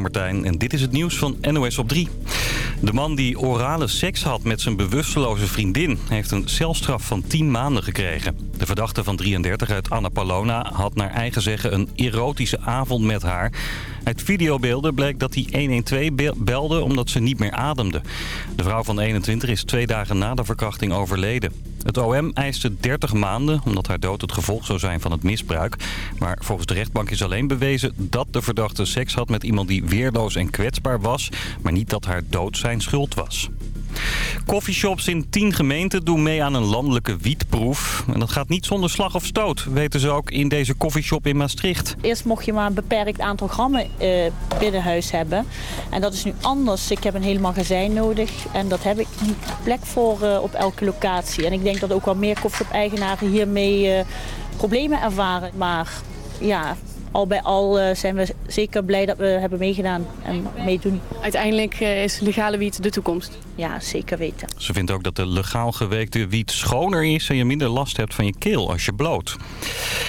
Martijn en dit is het nieuws van NOS op 3. De man die orale seks had met zijn bewusteloze vriendin... heeft een celstraf van 10 maanden gekregen. De verdachte van 33 uit Annapolona had naar eigen zeggen een erotische avond met haar. Uit videobeelden bleek dat hij 112 belde omdat ze niet meer ademde. De vrouw van 21 is twee dagen na de verkrachting overleden. Het OM eiste 30 maanden omdat haar dood het gevolg zou zijn van het misbruik. Maar volgens de rechtbank is alleen bewezen dat de verdachte seks had met iemand die weerloos en kwetsbaar was... maar niet dat haar dood zijn schuld was. Coffeeshops in 10 gemeenten doen mee aan een landelijke wietproef. En dat gaat niet zonder slag of stoot, weten ze ook in deze coffeeshop in Maastricht. Eerst mocht je maar een beperkt aantal grammen uh, binnen huis hebben. En dat is nu anders. Ik heb een heel magazijn nodig en dat heb ik niet plek voor uh, op elke locatie. En ik denk dat ook wel meer coffeeshop-eigenaren hiermee uh, problemen ervaren. Maar ja, al bij al uh, zijn we zeker blij dat we hebben meegedaan en meedoen. Uiteindelijk uh, is legale wiet de toekomst? Ja, zeker weten. Ze vindt ook dat de legaal geweekte wiet schoner is... en je minder last hebt van je keel als je bloot.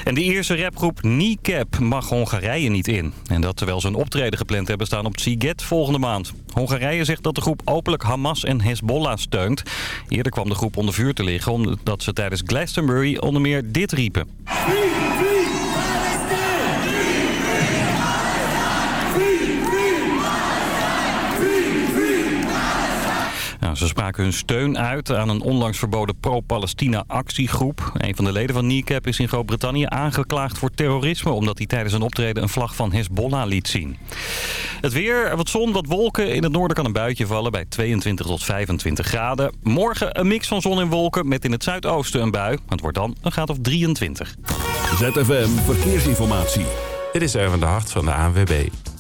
En de eerste rapgroep Kneecap mag Hongarije niet in. En dat terwijl ze een optreden gepland hebben staan op Tsiget volgende maand. Hongarije zegt dat de groep openlijk Hamas en Hezbollah steunt. Eerder kwam de groep onder vuur te liggen... omdat ze tijdens Glastonbury onder meer dit riepen. Nou, ze spraken hun steun uit aan een onlangs verboden pro-Palestina actiegroep. Een van de leden van NICAP is in Groot-Brittannië aangeklaagd voor terrorisme... omdat hij tijdens een optreden een vlag van Hezbollah liet zien. Het weer, wat zon, wat wolken. In het noorden kan een buitje vallen bij 22 tot 25 graden. Morgen een mix van zon en wolken met in het zuidoosten een bui. Het wordt dan een graad of 23. ZFM Verkeersinformatie. Dit is even de hart van de ANWB.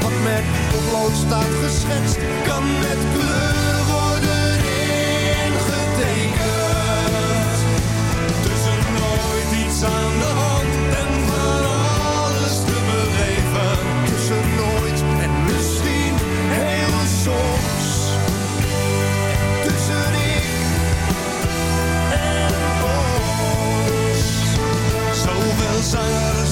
Wat met potlood staat geschetst, kan met kleur worden ingetekend. Tussen nooit iets aan de hand en van alles te beleven. Tussen nooit en misschien heel soms. Tussen ik en ons. Zoveel zijn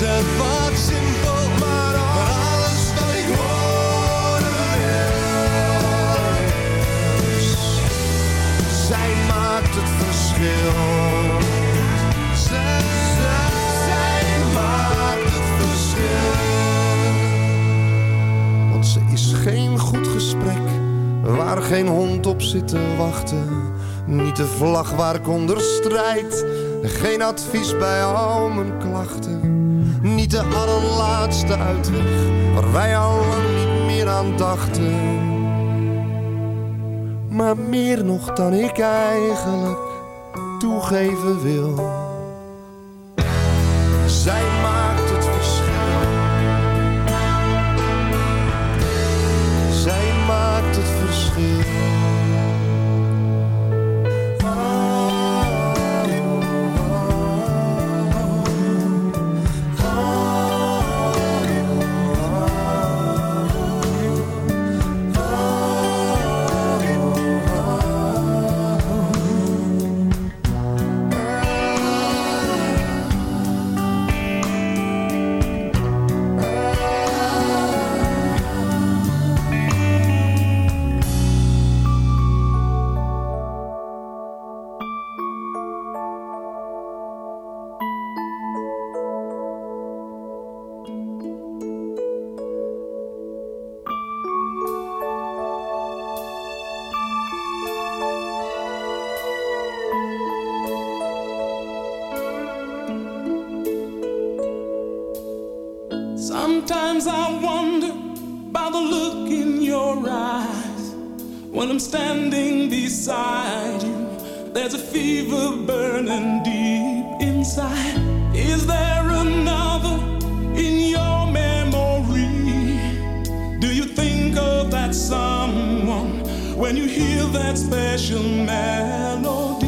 De wat simpel, maar alles wat ik horen. Zij maakt het verschil. Zij, zij, zij maakt het verschil. Want ze is geen goed gesprek, waar geen hond op zit te wachten. Niet de vlag waar ik onder strijd. Geen advies bij al mijn klachten niet de allerlaatste uitweg waar wij al lang niet meer aan dachten. Maar meer nog dan ik eigenlijk toegeven wil. when you hear that special melody.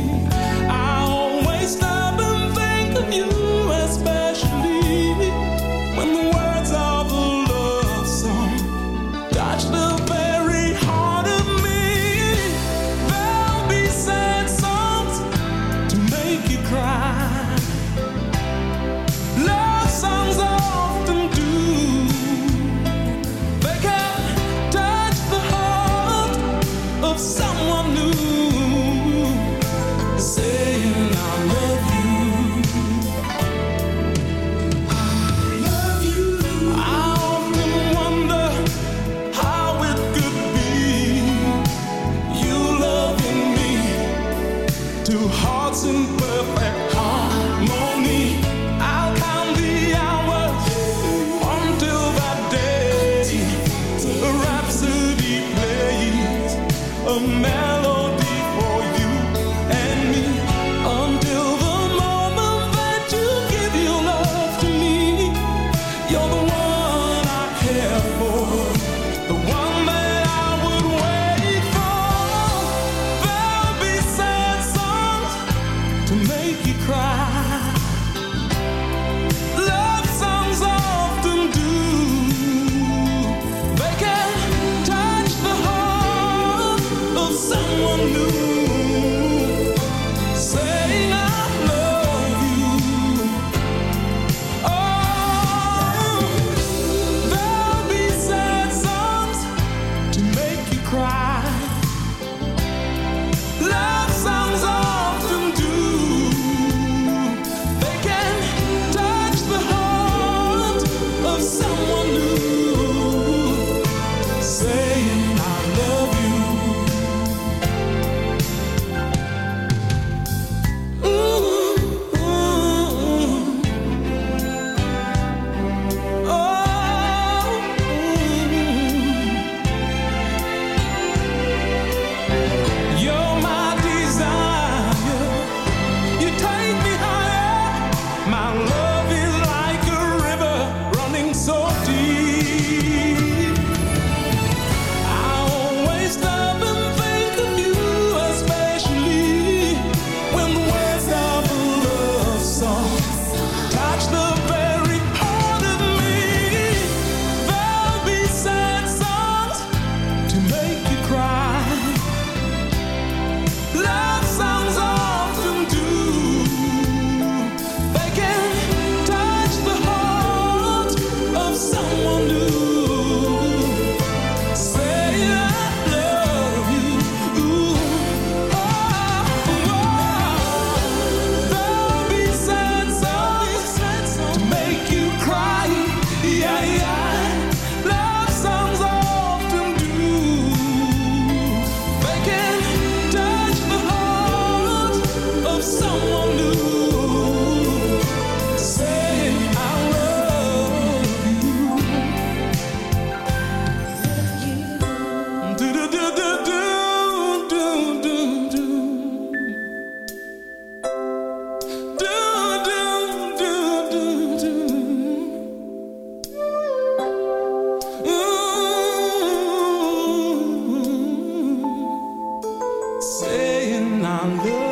saying I love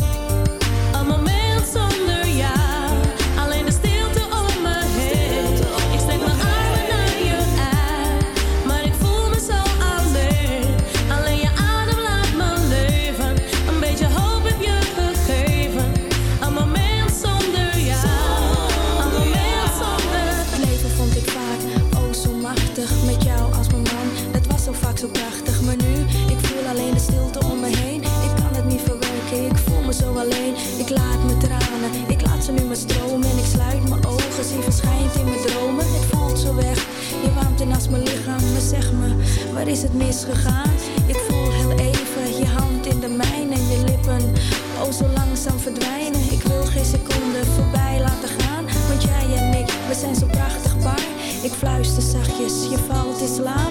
Zo alleen. Ik laat mijn tranen, ik laat ze nu maar stromen. En ik sluit mijn ogen, zie verschijnt in mijn dromen. Het voelt zo weg, je warmt in als mijn lichaam. Maar zeg me, waar is het misgegaan? Ik voel heel even je hand in de mijne. En je lippen, oh zo langzaam verdwijnen. Ik wil geen seconde voorbij laten gaan. Want jij en ik, we zijn zo prachtig paar Ik fluister zachtjes, je valt in slaap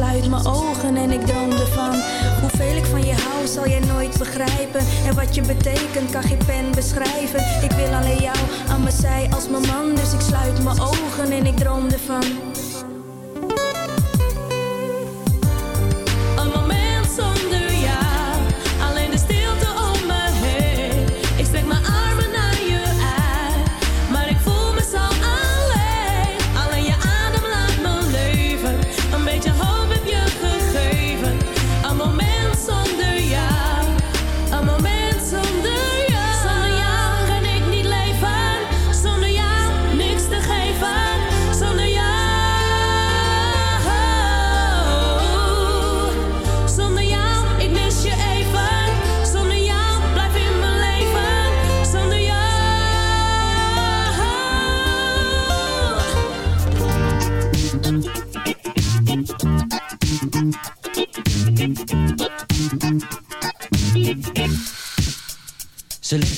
sluit mijn ogen en ik droom ervan. Hoeveel ik van je hou zal jij nooit begrijpen. En wat je betekent kan geen pen beschrijven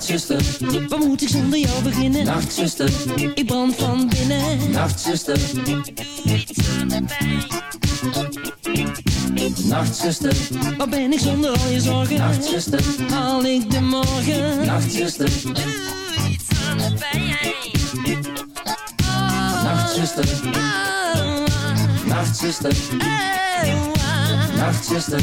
Nachtzuster, wat moet ik zonder jou beginnen? Nachtzuster, ik brand van binnen. Nachtzuster, doe iets aan. Nachtzuster, wat ben ik zonder al je zorgen? Nachtzuster, haal ik de morgen? Nachtzuster, doe iets. Nachtzuster, Nachtzuster, Nachtzuster,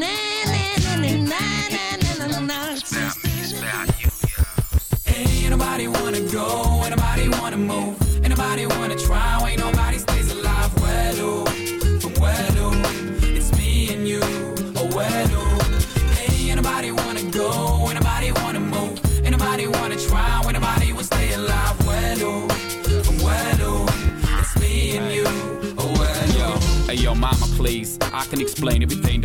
Explain everything,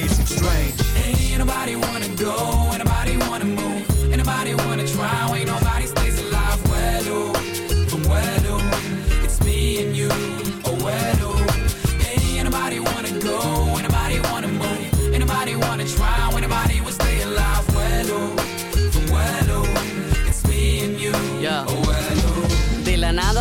it seems strange. Ain't nobody wanna go,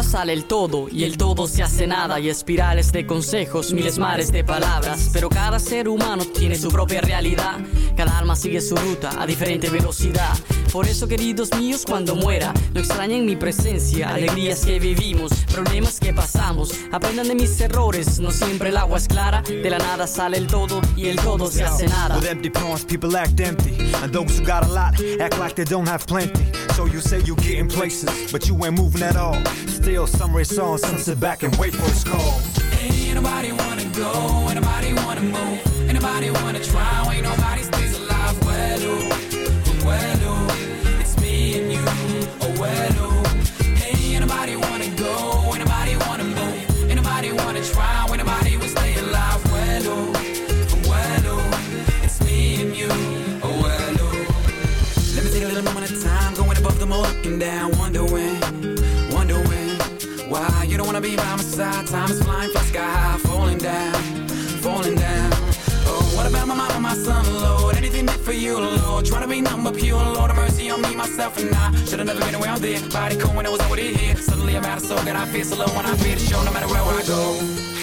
sale el todo y el todo se hace nada y espirales de consejos, miles mares de palabras. Pero cada ser humano tiene su propia realidad, cada alma sigue su ruta a diferente velocidad. Por eso, queridos míos, cuando muera, no extrañen mi presencia, alegrías que vivimos, problemas que pasamos. Aprendan de mis errores, no siempre el agua es clara. De la nada sale el todo y el todo se hace nada. With empty palms, people act empty. And those who got a lot act like they don't have plenty. So you say you getting places, but you ain't moving at all. Still, some race on, some sit back and wait for his call. Ain't nobody wanna go, ain't nobody wanna move, ain't nobody wanna try, ain't nobody you by my side. Time is flying, fly sky high, falling down, falling down. Oh, what about my mama, my son, Lord? Anything did for you, Lord? Trying to be but pure, Lord, have mercy on me, myself, and I. Should've never been around there. Body cold when I was over here. Suddenly I'm out of soul, and I feel so low when I feel the show, no matter where I go.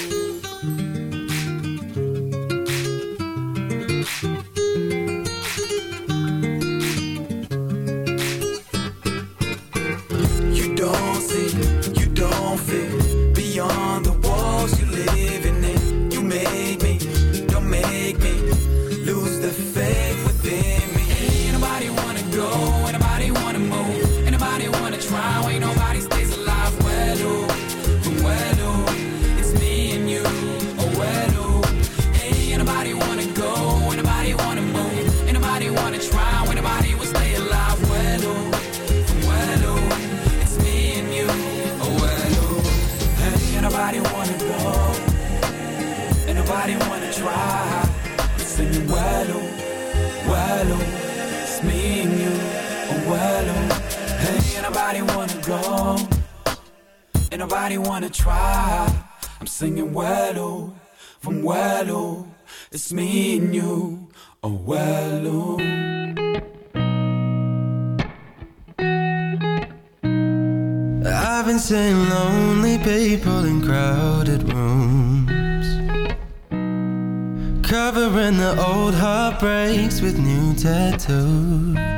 Nobody wanna go. Ain't nobody wanna try. I'm singing well, oh, from well, oh. It's me and you, oh well, oh. I've been seeing lonely people in crowded rooms Covering the old heartbreaks with new tattoos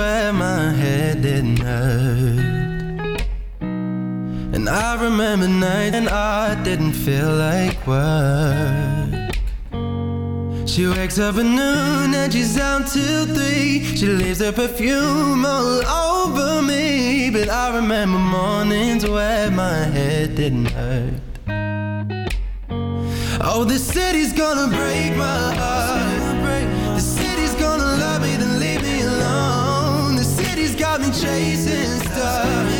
where my head didn't hurt. And I remember nights and I didn't feel like work. She wakes up at noon and she's out till three. She leaves her perfume all over me. But I remember mornings where my head didn't hurt. Oh, the city's gonna break my heart. Got me chasing stars.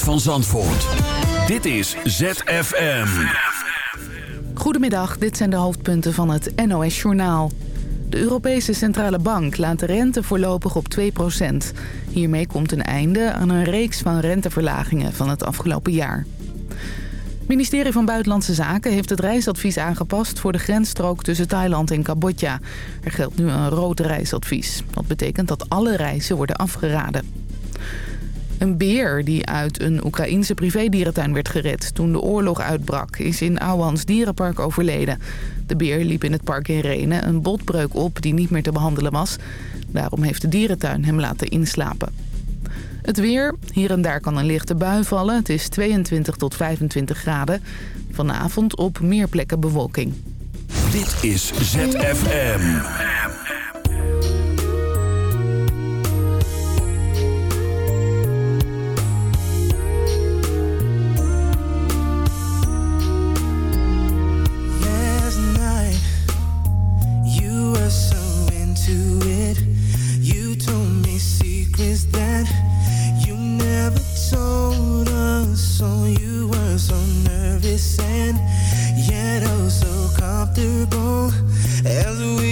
Van Zandvoort. Dit is ZFM. Goedemiddag, dit zijn de hoofdpunten van het NOS-journaal. De Europese Centrale Bank laat de rente voorlopig op 2% Hiermee komt een einde aan een reeks van renteverlagingen van het afgelopen jaar. Het ministerie van Buitenlandse Zaken heeft het reisadvies aangepast... voor de grensstrook tussen Thailand en Cambodja. Er geldt nu een rood reisadvies. Dat betekent dat alle reizen worden afgeraden. Een beer die uit een Oekraïense privédierentuin werd gered toen de oorlog uitbrak... is in Ouwans Dierenpark overleden. De beer liep in het park in Renen een botbreuk op die niet meer te behandelen was. Daarom heeft de dierentuin hem laten inslapen. Het weer. Hier en daar kan een lichte bui vallen. Het is 22 tot 25 graden. Vanavond op meer plekken bewolking. Dit is ZFM. Comfortable as we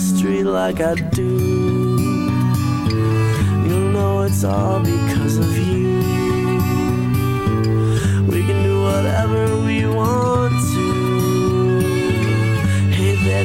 history like I do. You'll know it's all because of you. We can do whatever we want to. Hey there,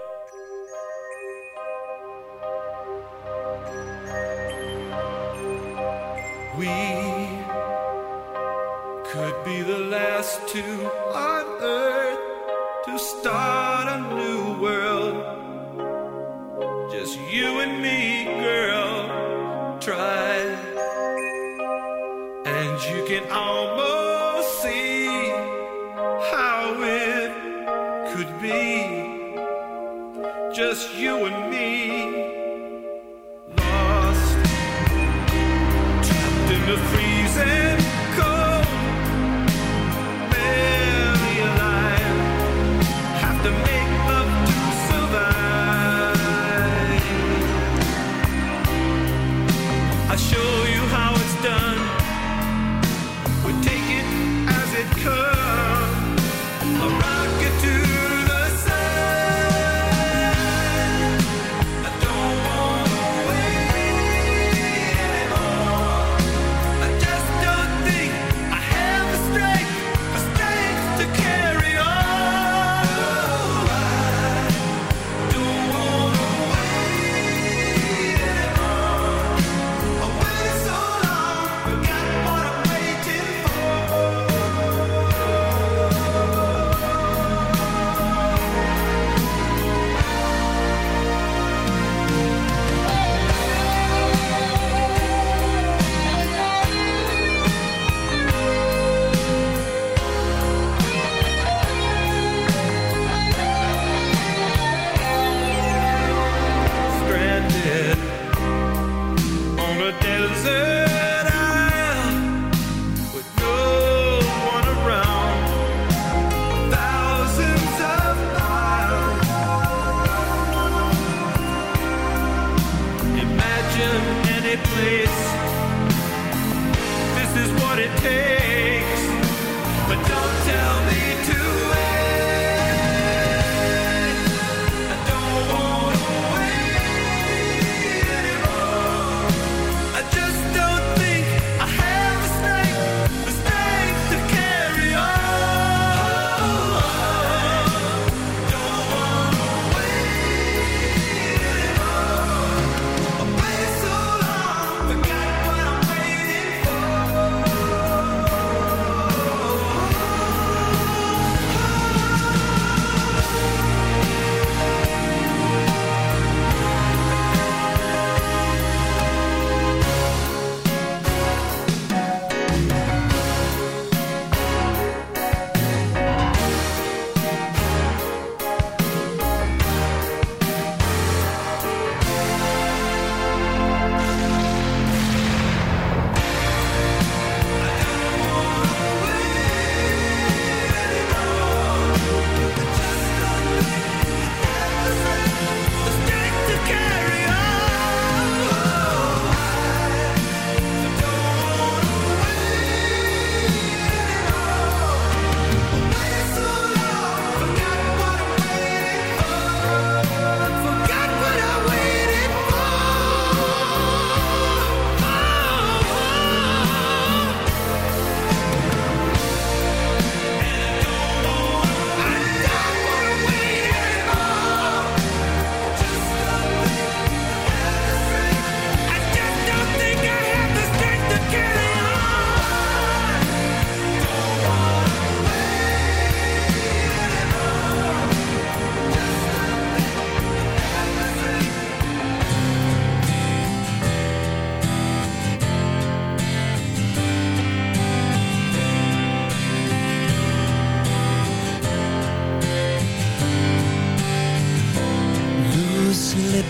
you and me. Lost, trapped in the free.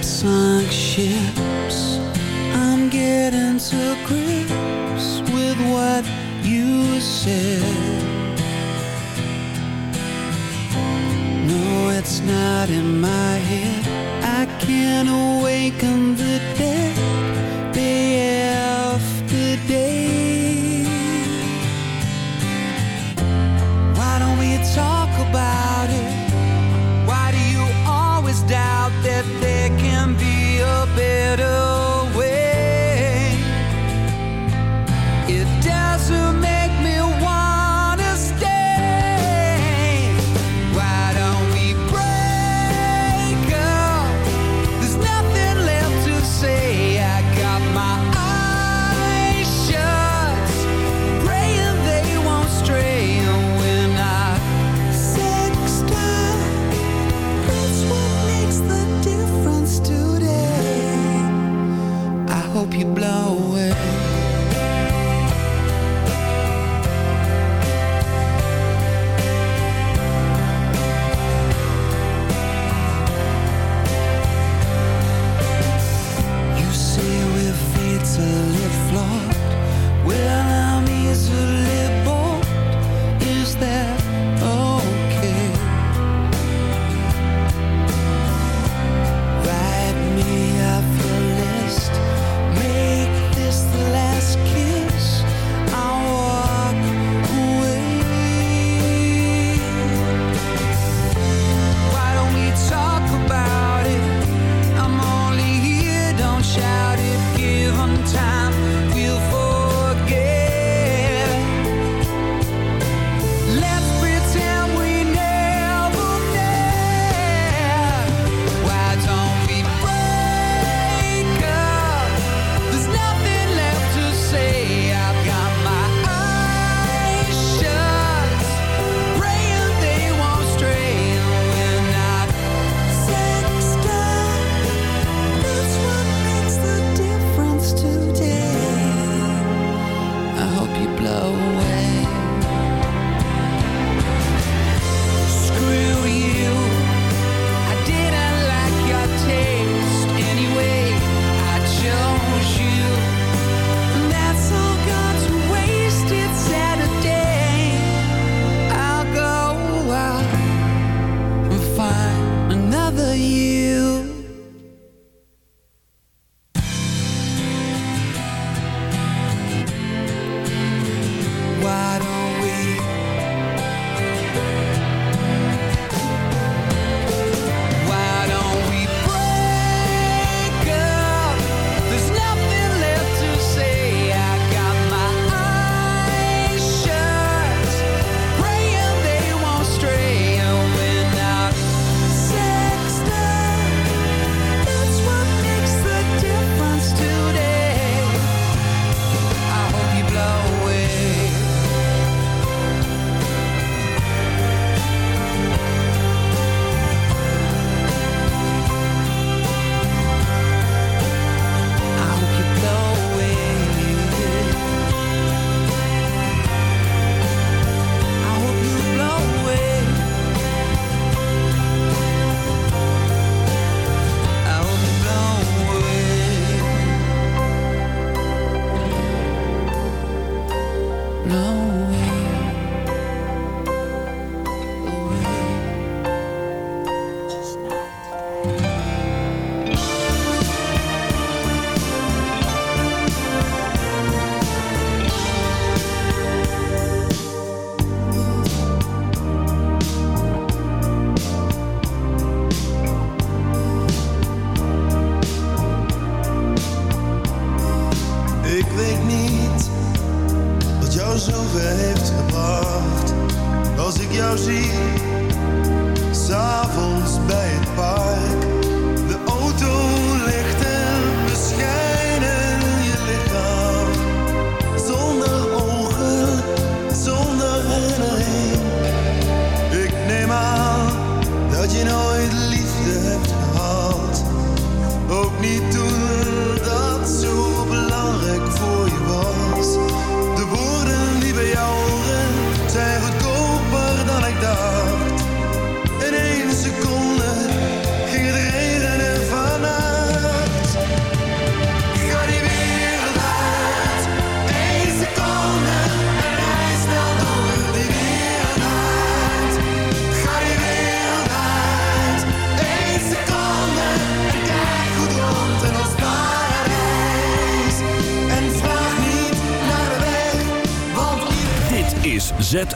sunk ships. I'm getting to grips with what you said. No, it's not in my head. I can't awaken the dead.